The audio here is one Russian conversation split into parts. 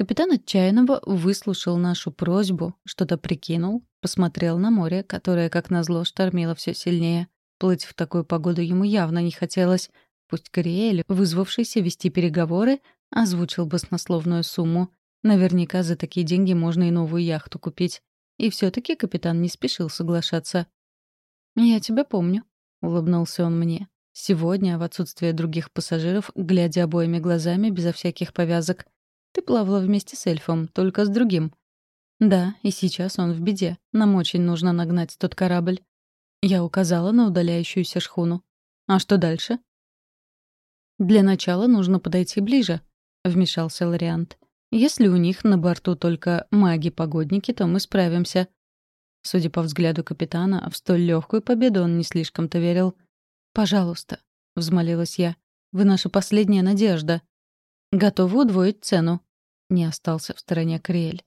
Капитан отчаянного выслушал нашу просьбу, что-то прикинул, посмотрел на море, которое, как назло, штормило все сильнее. Плыть в такую погоду ему явно не хотелось. Пусть Кориэль, вызвавшийся вести переговоры, озвучил баснословную сумму. Наверняка за такие деньги можно и новую яхту купить. И все таки капитан не спешил соглашаться. «Я тебя помню», — улыбнулся он мне. «Сегодня, в отсутствие других пассажиров, глядя обоими глазами, безо всяких повязок, ты плавала вместе с эльфом, только с другим. Да, и сейчас он в беде. Нам очень нужно нагнать тот корабль. Я указала на удаляющуюся шхуну. А что дальше? Для начала нужно подойти ближе, вмешался Лориант. Если у них на борту только маги-погодники, то мы справимся. Судя по взгляду капитана, в столь легкую победу он не слишком-то верил. «Пожалуйста», — взмолилась я, — «вы наша последняя надежда». Готова удвоить цену. Не остался в стороне Криэль.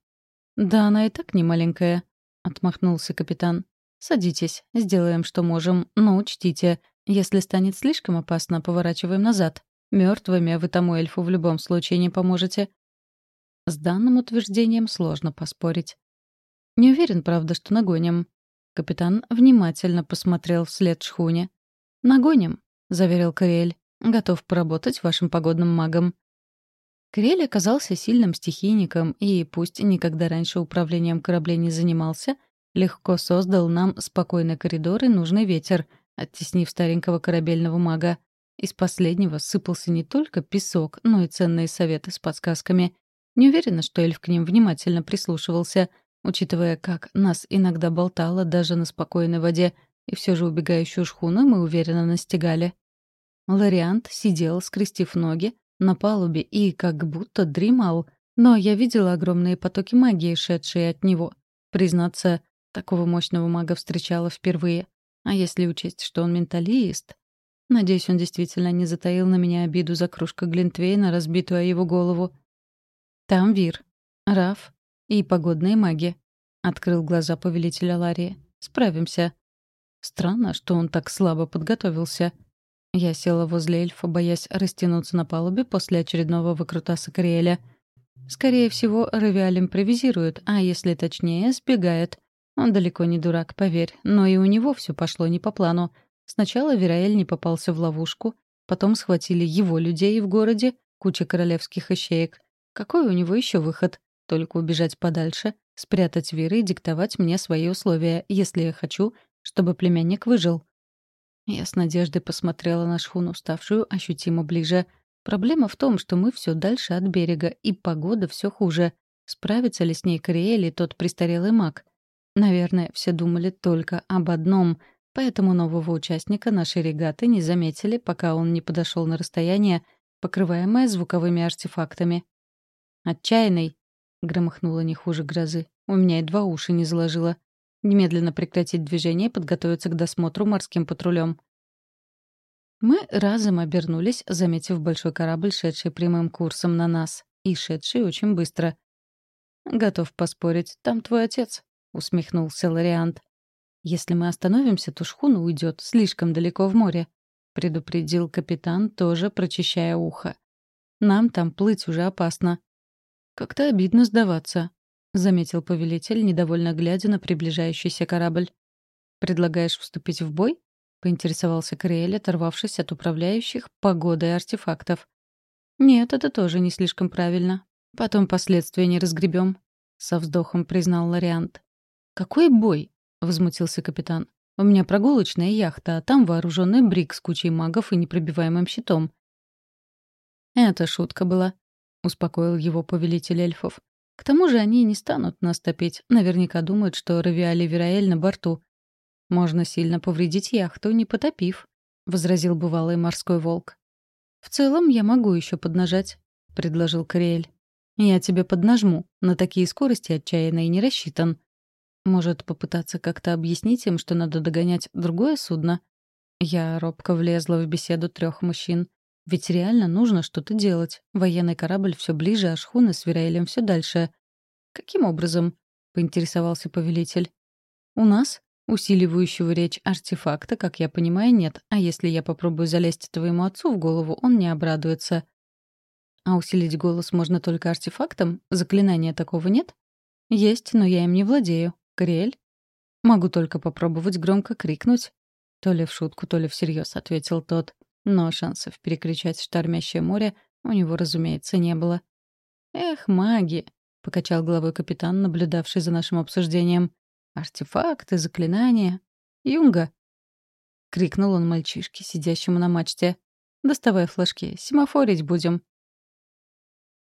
«Да она и так не маленькая», — отмахнулся капитан. «Садитесь, сделаем, что можем, но учтите, если станет слишком опасно, поворачиваем назад. Мертвыми вы тому эльфу в любом случае не поможете». С данным утверждением сложно поспорить. «Не уверен, правда, что нагоним». Капитан внимательно посмотрел вслед шхуне. «Нагоним», — заверил Кориэль. «Готов поработать вашим погодным магом. Крель оказался сильным стихийником и, пусть никогда раньше управлением кораблей не занимался, легко создал нам спокойный коридор и нужный ветер, оттеснив старенького корабельного мага. Из последнего сыпался не только песок, но и ценные советы с подсказками. Не уверена, что эльф к ним внимательно прислушивался, учитывая, как нас иногда болтало даже на спокойной воде, и все же убегающую шхуну мы уверенно настигали. Лориант сидел, скрестив ноги, на палубе и как будто дремал, но я видела огромные потоки магии, шедшие от него. Признаться, такого мощного мага встречала впервые. А если учесть, что он менталист... Надеюсь, он действительно не затаил на меня обиду за кружку Глинтвейна, разбитую о его голову. «Там Вир, Раф и погодные маги», — открыл глаза повелителя Ларии. «Справимся». Странно, что он так слабо подготовился. Я села возле эльфа, боясь растянуться на палубе после очередного выкрутаса Кориэля. Скорее всего, Равиаль импровизирует, а если точнее, сбегает. Он далеко не дурак, поверь, но и у него все пошло не по плану. Сначала Вераэль не попался в ловушку, потом схватили его людей в городе, куча королевских ищеек. Какой у него еще выход? Только убежать подальше, спрятать Веры и диктовать мне свои условия, если я хочу, чтобы племянник выжил. Я с надеждой посмотрела на шхуну, ставшую ощутимо ближе. Проблема в том, что мы все дальше от берега, и погода все хуже. Справится ли с ней Кориэль и тот престарелый маг? Наверное, все думали только об одном, поэтому нового участника нашей регаты не заметили, пока он не подошел на расстояние, покрываемое звуковыми артефактами. «Отчаянный!» — громыхнуло не хуже грозы. У меня едва уши не заложило. Немедленно прекратить движение и подготовиться к досмотру морским патрулем. Мы разом обернулись, заметив большой корабль, шедший прямым курсом на нас, и шедший очень быстро. «Готов поспорить, там твой отец», — усмехнулся Лориант. «Если мы остановимся, то шхуна уйдет слишком далеко в море», — предупредил капитан, тоже прочищая ухо. «Нам там плыть уже опасно». «Как-то обидно сдаваться», — заметил повелитель, недовольно глядя на приближающийся корабль. «Предлагаешь вступить в бой?» — поинтересовался Кориэль, оторвавшись от управляющих погодой артефактов. «Нет, это тоже не слишком правильно. Потом последствия не разгребем», — со вздохом признал Лориант. «Какой бой?» — возмутился капитан. «У меня прогулочная яхта, а там вооруженный брик с кучей магов и непробиваемым щитом». «Это шутка была», — успокоил его повелитель эльфов. К тому же они не станут нас топить. Наверняка думают, что Равиали Вераэль на борту. Можно сильно повредить яхту, не потопив, — возразил бывалый морской волк. «В целом я могу еще поднажать», — предложил Кориэль. «Я тебе поднажму. На такие скорости отчаянно и не рассчитан. Может, попытаться как-то объяснить им, что надо догонять другое судно?» Я робко влезла в беседу трех мужчин. Ведь реально нужно что-то делать. Военный корабль все ближе, а шхуны с Вираэлем все дальше. «Каким образом?» — поинтересовался повелитель. «У нас усиливающего речь артефакта, как я понимаю, нет. А если я попробую залезть твоему отцу в голову, он не обрадуется». А усилить голос можно только артефактом? Заклинания такого нет? Есть, но я им не владею. Кориэль? Могу только попробовать громко крикнуть. То ли в шутку, то ли всерьез, ответил тот. Но шансов перекричать штормящее море у него, разумеется, не было. «Эх, маги!» — покачал головой капитан, наблюдавший за нашим обсуждением. «Артефакты, заклинания. Юнга!» — крикнул он мальчишке, сидящему на мачте. «Доставай флажки, семафорить будем».